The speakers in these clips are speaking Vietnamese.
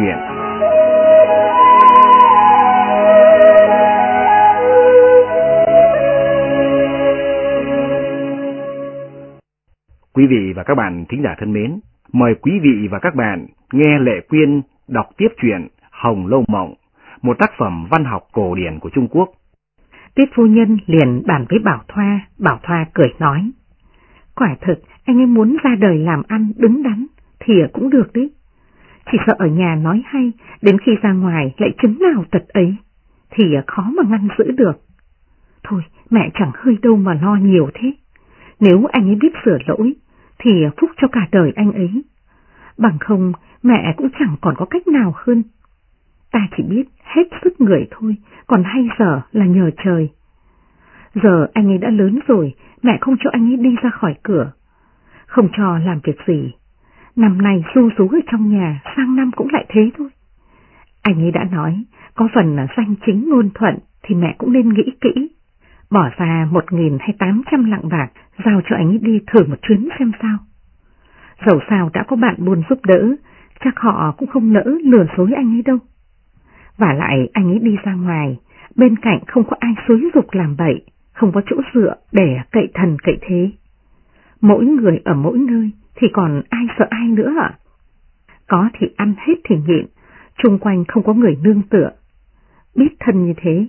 chuyện. Quý vị và các bạn thính giả thân mến, mời quý vị và các bạn nghe Lệ Quyên đọc tiếp truyện Hồng Lâu Mộng, một tác phẩm văn học cổ điển của Trung Quốc. Tiết phu nhân liền bàn với Bảo Thoa, Bảo Thoa cười nói. Quả thực, anh ấy muốn ra đời làm ăn đứng đắn, thì cũng được đấy. Chỉ sợ ở nhà nói hay, đến khi ra ngoài lại chứng nào tật ấy, thì à, khó mà ngăn giữ được. Thôi, mẹ chẳng hơi đâu mà lo nhiều thế. Nếu anh ấy biết sửa lỗi, thì à, phúc cho cả đời anh ấy. Bằng không, mẹ cũng chẳng còn có cách nào hơn. Ta chỉ biết hết sức người thôi, còn hay giờ là nhờ trời. Giờ anh ấy đã lớn rồi, mẹ không cho anh ấy đi ra khỏi cửa. Không cho làm việc gì. Năm nay su sú ở trong nhà, sang năm cũng lại thế thôi. Anh ấy đã nói, có phần là danh chính ngôn thuận thì mẹ cũng nên nghĩ kỹ. Bỏ ra một nghìn hay tám trăm lạng bạc, giao cho anh ấy đi thử một chuyến xem sao. Dẫu sao đã có bạn buồn giúp đỡ, chắc họ cũng không nỡ lừa dối anh ấy đâu. Và lại anh ấy đi ra ngoài, bên cạnh không có ai xúi dục làm bậy, không có chỗ dựa để cậy thần cậy thế. Mỗi người ở mỗi nơi thì còn ai sợ ai nữa ạ? Có thì ăn hết thì nhịn, chung quanh không có người nương tựa. Biết thân như thế,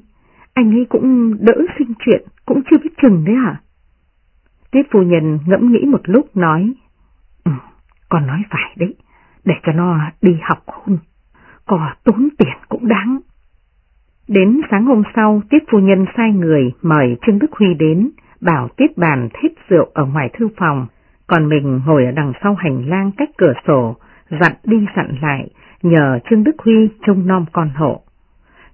anh ấy cũng đỡ sinh chuyện, cũng chưa biết chừng đấy hả? Tiết phu nhân ngẫm nghĩ một lúc nói, ừ, con nói phải đấy, để cho nó đi học hôn, có tốn tiền cũng đáng. Đến sáng hôm sau, Tiết phu nhân sai người mời Trương Đức Huy đến, bảo Tiết bàn thết rượu ở ngoài thư phòng, còn mình ngồi ở đằng sau hành lang cách cửa sổ, dặn đi dặn lại, nhờ Trương Đức Huy trông nom con hộ.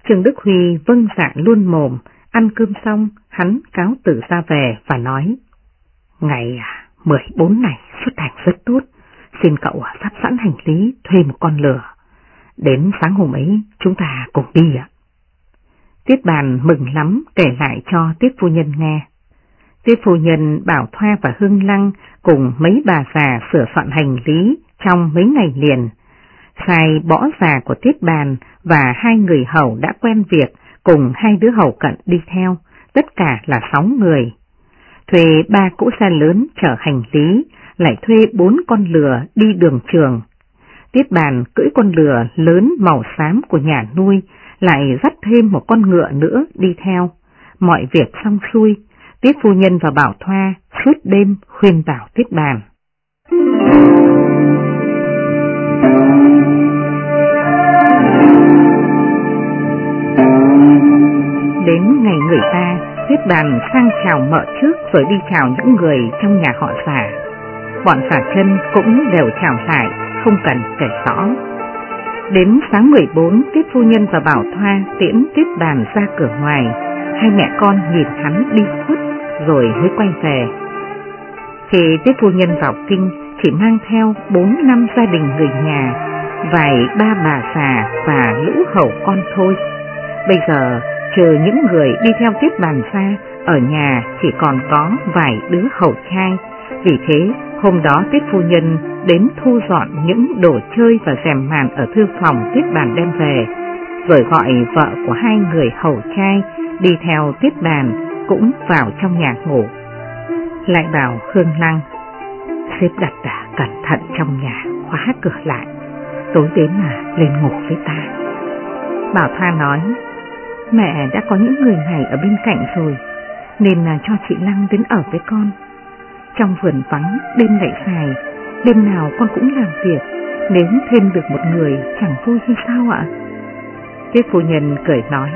Trương Đức Huy vâng dạ luôn mồm, ăn cơm xong, hắn cáo tử ra về và nói, Ngày à, 14 này xuất hành rất tốt, xin cậu à, sắp sẵn hành lý thuê một con lửa. Đến sáng hôm ấy chúng ta cùng đi ạ. Tiết bàn mừng lắm kể lại cho Tiết phu nhân nghe. Tiết phụ nhân bảo Thoa và Hưng Lăng cùng mấy bà già sửa soạn hành lý trong mấy ngày liền. Sai bỏ già của Tiết bàn và hai người hầu đã quen việc cùng hai đứa hầu cận đi theo, tất cả là sáu người. Thuê ba cỗ xe lớn chở hành lý, lại thuê bốn con lừa đi đường trường. Tiết bàn cưỡi con lừa lớn màu xám của nhà nuôi, lại dắt thêm một con ngựa nữa đi theo. Mọi việc xong xuôi, Tiết phu nhân và Bảo Thoa suốt đêm khuyên bảo Tiết bàn. Đến ngày người ta, Tiết bàn sang chào mợ trước rồi đi chào những người trong nhà họ xả. Bọn xả chân cũng đều chào lại, không cần kể rõ. Đến sáng 14, Tiết Phu Nhân và Bảo Thoa tiễn Tiết Bàn ra cửa ngoài, hai mẹ con nhìn hắn đi khuất rồi mới quay về. Khi tiếp Phu Nhân vào kinh chỉ mang theo 4 năm gia đình người nhà, vài ba bà già và lũ hầu con thôi. Bây giờ, trừ những người đi theo tiếp Bàn xa, ở nhà chỉ còn có vài đứa hầu trai, vì thế hôm đó Tiết Phu Nhân đến thu dọn những đồ chơi và rèm màn ở thư phòng Tiết Bàn đem về, rồi gọi vợ của hai người hầu trai đi theo Tiết Bàn cũng vào trong nhà ngủ. Lại bảo Hương Lăng, xếp đặt đã cẩn thận trong nhà, khóa cửa lại, tối đến mà lên ngủ với ta. Bảo Thoa nói, mẹ đã có những người này ở bên cạnh rồi, nên là cho chị Lăng đến ở với con. Trong vườn vắng, đêm lại dài, đêm nào con cũng làm việc, nếu thêm được một người chẳng vui hay sao ạ? Tiết phu nhân cười nói,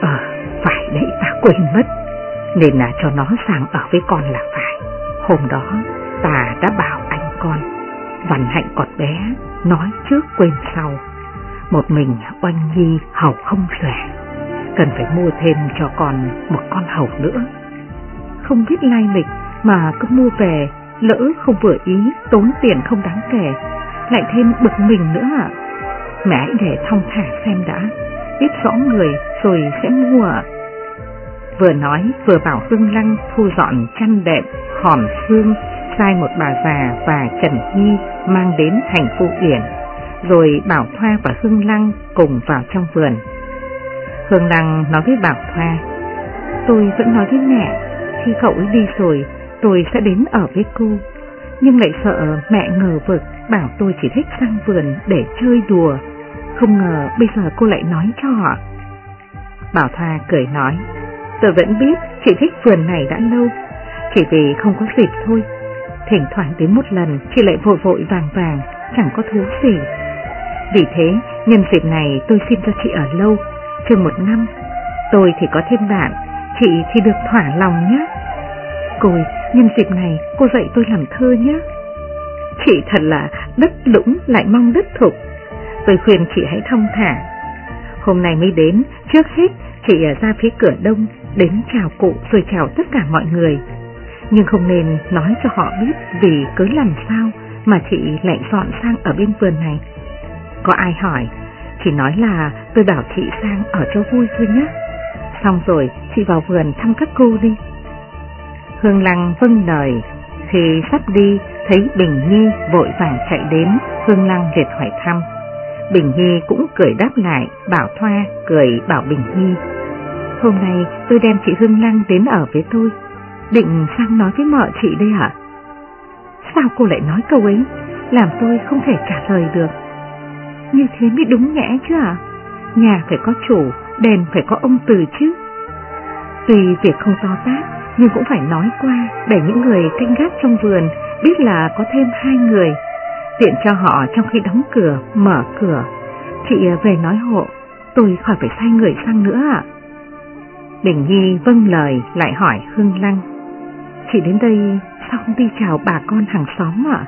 Ờ, phải đấy ta quên mất, nên là cho nó sang ở với con là phải. Hôm đó ta đã bảo anh con, Văn Hạnh còn bé, nói trước quên sau. Một mình oanh nhi hầu không khỏe, cần phải mua thêm cho con một con hầu nữa. Không biết lai lịch mà cứ mua về, lỡ không vừa ý, tốn tiền không đáng kể, lại thêm bực mình nữa ạ. Mẹ hãy để thông thả xem đã, biết rõ người rồi sẽ mua ạ. Vừa nói vừa bảo Hương Lăng thu dọn chăn đệm, hòn xương, sai một bà già và Trần Nhi mang đến thành phố yển rồi Bảo Thoa và Hương Lăng cùng vào trong vườn. Hương Lăng nói với Bảo Thoa, tôi vẫn nói với mẹ, khi cậu ấy đi rồi tôi sẽ đến ở với cô, nhưng lại sợ mẹ ngờ vực bảo tôi chỉ thích sang vườn để chơi đùa, không ngờ bây giờ cô lại nói cho họ. Bảo Thoa cười nói, tôi vẫn biết chị thích vườn này đã lâu, chỉ vì không có dịp thôi. Thỉnh thoảng đến một lần chị lại vội vội vàng vàng, chẳng có thú gì. Vì thế, nhân dịp này tôi xin cho chị ở lâu, chừng một năm. Tôi thì có thêm bạn, chị thì được thỏa lòng nhé. Cồi, nhân dịp này cô dạy tôi làm thơ nhé. Chị thật là đất lũng lại mong đất thục. Tôi khuyên chị hãy thông thả. Hôm nay mới đến, trước hết chị à, ra phía cửa đông, đến chào cụ rồi chào tất cả mọi người. Nhưng không nên nói cho họ biết vì cứ làm sao mà chị lại dọn sang ở bên vườn này. Có ai hỏi, chỉ nói là tôi bảo chị sang ở cho vui thôi nhé. Xong rồi chị vào vườn thăm các cô đi. Hương Lăng vâng lời, khi sắp đi thấy Bình Nhi vội vàng chạy đến, Hương Lăng liệt hỏi thăm. Bình Nhi cũng cười đáp lại, Bảo Thoa cười bảo Bình Nhi. Hôm nay tôi đem chị Hương Lăng đến ở với tôi, định sang nói với mợ chị đây hả? Sao cô lại nói câu ấy, làm tôi không thể trả lời được. Như thế mới đúng nhẽ chứ à? Nhà phải có chủ, đèn phải có ông từ chứ. Tuy việc không to tác nhưng cũng phải nói qua để những người canh gác trong vườn biết là có thêm hai người, tiện cho họ trong khi đóng cửa, mở cửa. Chị về nói hộ, tôi khỏi phải sai người sang nữa ạ. Bình Nhi vâng lời lại hỏi Hương Lăng. Chị đến đây sao không đi chào bà con hàng xóm ạ?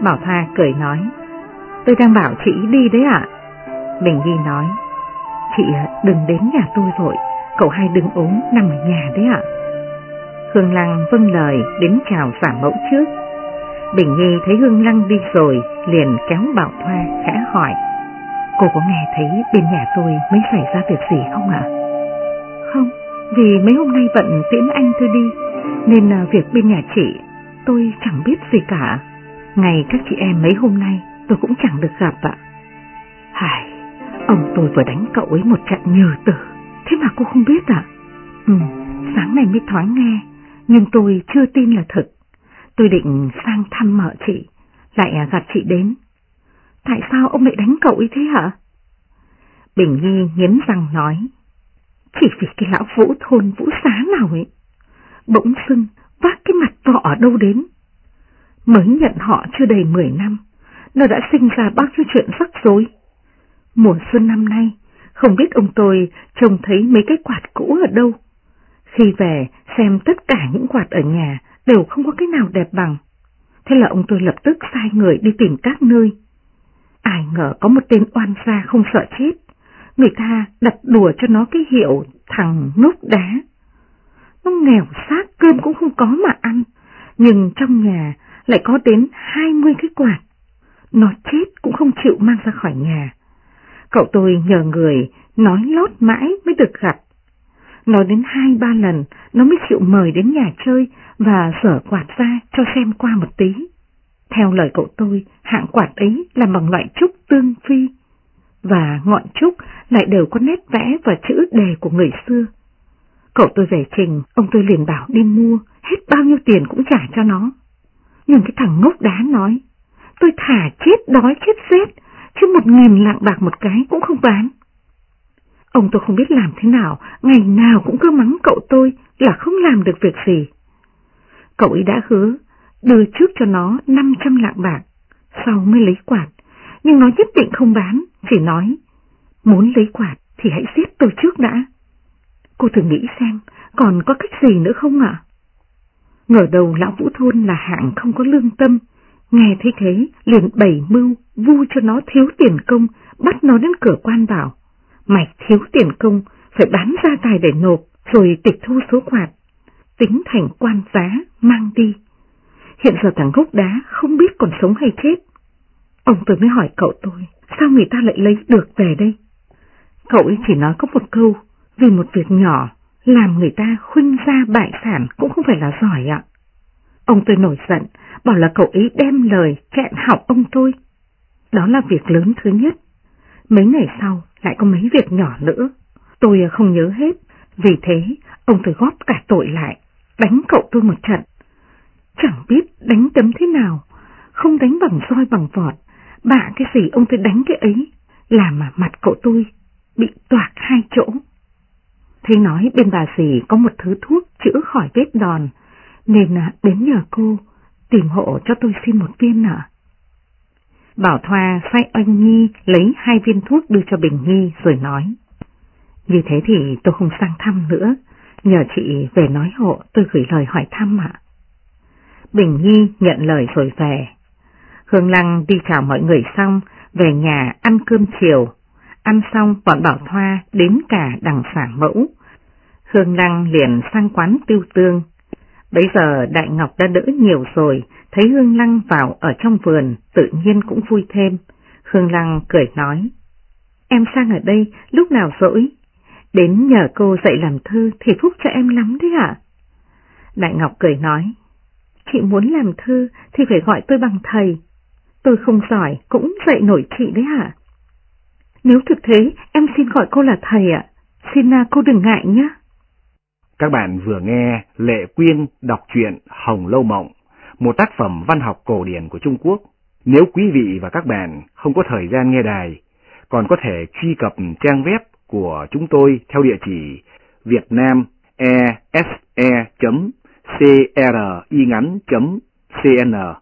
Bảo Tha cười nói. Tôi đang bảo chị đi đấy ạ. Bình Nhi nói. Chị à, đừng đến nhà tôi vội, cậu hai đừng ốm nằm ở nhà đấy ạ. Hương Lăng vâng lời đến chào giả mẫu trước. Bình Nhi thấy Hương Lăng đi rồi, liền kéo Bảo Thoa khẽ hỏi. Cô có nghe thấy bên nhà tôi mới xảy ra việc gì không ạ? Không, vì mấy hôm nay bận tiễn anh tôi đi, nên à, việc bên nhà chị tôi chẳng biết gì cả. Ngày các chị em mấy hôm nay tôi cũng chẳng được gặp ạ. Hài, ông tôi vừa đánh cậu ấy một trận nhờ tử, thế mà cô không biết ạ? Ừ, sáng nay mới thoáng nghe, nhưng tôi chưa tin là thật. Tôi định sang thăm mợ chị, lại à, gặp chị đến. Tại sao ông lại đánh cậu ấy thế hả? Bình Nhi nghiến răng nói. Chỉ vì cái lão vũ thôn vũ xá nào ấy. Bỗng dưng vác cái mặt vọ ở đâu đến. Mới nhận họ chưa đầy 10 năm, nó đã sinh ra bao nhiêu chuyện rắc rối. Mùa xuân năm nay, không biết ông tôi trông thấy mấy cái quạt cũ ở đâu. Khi về xem tất cả những quạt ở nhà đều không có cái nào đẹp bằng. Thế là ông tôi lập tức sai người đi tìm các nơi. Ai ngờ có một tên oan gia không sợ chết. Người ta đặt đùa cho nó cái hiệu thằng nốt đá. Nó nghèo xác cơm cũng không có mà ăn. Nhưng trong nhà lại có đến 20 cái quạt. Nó chết cũng không chịu mang ra khỏi nhà. Cậu tôi nhờ người nói lót mãi mới được gặp. Nói đến hai ba lần, nó mới chịu mời đến nhà chơi và sở quạt ra cho xem qua một tí. Theo lời cậu tôi, hạng quạt ấy là bằng loại trúc tương phi, và ngọn trúc lại đều có nét vẽ và chữ đề của người xưa. Cậu tôi về trình, ông tôi liền bảo đi mua, hết bao nhiêu tiền cũng trả cho nó. Nhưng cái thằng ngốc đá nói, tôi thả chết đói chết rét, chứ một nghìn lạng bạc một cái cũng không bán. Ông tôi không biết làm thế nào, ngày nào cũng cứ mắng cậu tôi là không làm được việc gì. Cậu ấy đã hứa đưa trước cho nó 500 lạng bạc, sau mới lấy quạt, nhưng nó nhất định không bán, chỉ nói, muốn lấy quạt thì hãy giết tôi trước đã. Cô thử nghĩ xem, còn có cách gì nữa không ạ? Ngờ đầu lão Vũ Thôn là hạng không có lương tâm, nghe thấy thế liền bày mưu, vu cho nó thiếu tiền công, bắt nó đến cửa quan bảo. Mày thiếu tiền công, phải bán ra tài để nộp, rồi tịch thu số quạt, tính thành quan giá, mang đi. Hiện giờ thằng gốc đá không biết còn sống hay chết. Ông tôi mới hỏi cậu tôi, sao người ta lại lấy được về đây? Cậu ấy chỉ nói có một câu, vì một việc nhỏ, làm người ta khuynh ra bại sản cũng không phải là giỏi ạ. Ông tôi nổi giận, bảo là cậu ấy đem lời chẹn học ông tôi. Đó là việc lớn thứ nhất. Mấy ngày sau lại có mấy việc nhỏ nữa. Tôi không nhớ hết, vì thế ông tôi góp cả tội lại, đánh cậu tôi một trận. Chẳng biết đánh tấm thế nào, không đánh bằng roi bằng vọt, bạ cái gì ông tôi đánh cái ấy, làm mà mặt cậu tôi bị toạc hai chỗ. Thấy nói bên bà dì có một thứ thuốc chữa khỏi vết đòn, nên à, đến nhờ cô tìm hộ cho tôi xin một viên nợ. Bảo Thoa sai Anh Nhi lấy hai viên thuốc đưa cho Bình Nhi rồi nói. Như thế thì tôi không sang thăm nữa, nhờ chị về nói hộ tôi gửi lời hỏi thăm ạ. Bình Nhi nhận lời rồi về. Hương Lăng đi chào mọi người xong, về nhà ăn cơm chiều. Ăn xong bọn Bảo Thoa đến cả đằng xả mẫu. Hương Lăng liền sang quán tiêu tương. Bây giờ Đại Ngọc đã đỡ nhiều rồi, thấy Hương Lăng vào ở trong vườn, tự nhiên cũng vui thêm. Hương Lăng cười nói, em sang ở đây lúc nào rỗi, đến nhờ cô dạy làm thư thì phúc cho em lắm đấy ạ. Đại Ngọc cười nói, chị muốn làm thư thì phải gọi tôi bằng thầy, tôi không giỏi cũng dạy nổi chị đấy hả Nếu thực thế em xin gọi cô là thầy ạ, xin à, cô đừng ngại nhé. Các bạn vừa nghe Lệ Quyên đọc truyện Hồng Lâu Mộng, một tác phẩm văn học cổ điển của Trung Quốc. Nếu quý vị và các bạn không có thời gian nghe đài, còn có thể truy cập trang web của chúng tôi theo địa chỉ vietnamese.cringắn.cn.